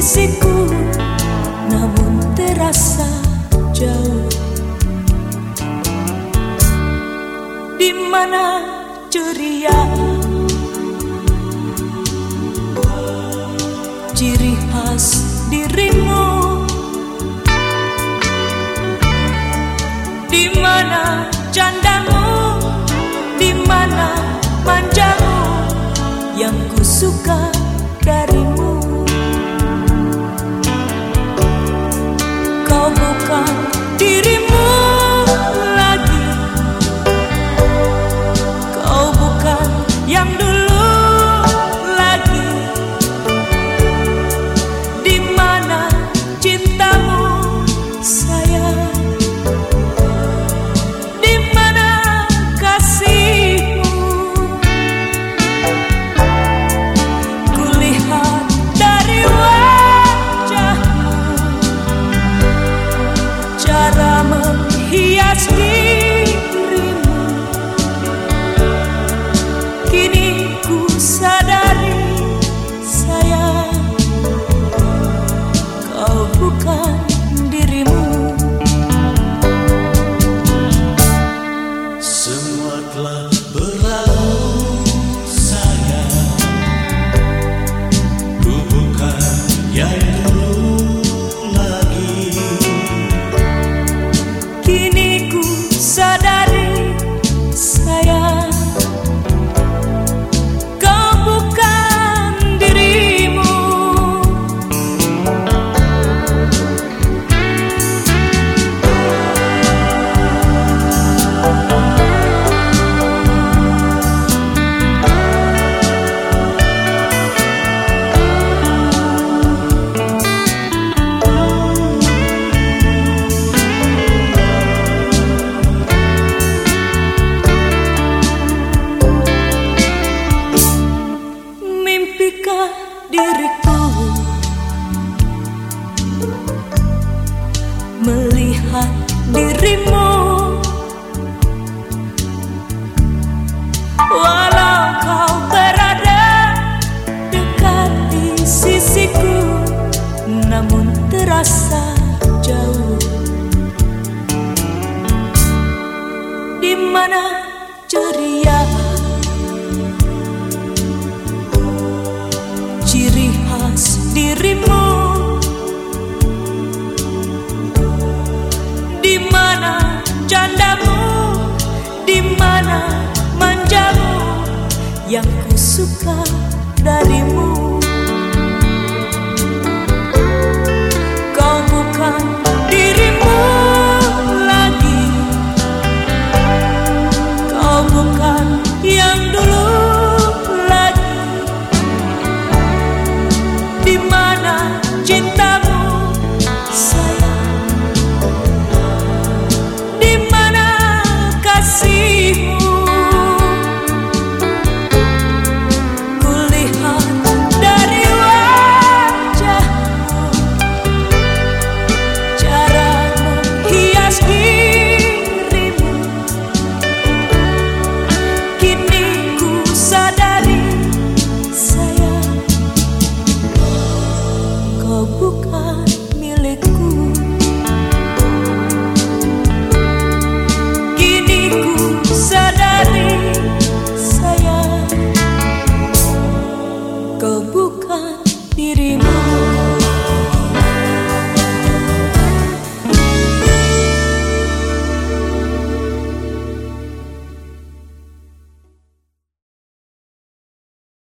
sisiku namun terasa jauh. Di mana ceria? Ciri khas dirimu. Di mana candamu? Di mana manjamu? Yang ku suka bukan cara menghias dirimu. Kini ku sadari sayang kau bukan diriku. Melihat dirimu. Walau kau berada dekat di sisiku Namun terasa jauh. Di mana ceria dirimu. Di mana candamu? Di mana manjamu? Yang ku suka darimu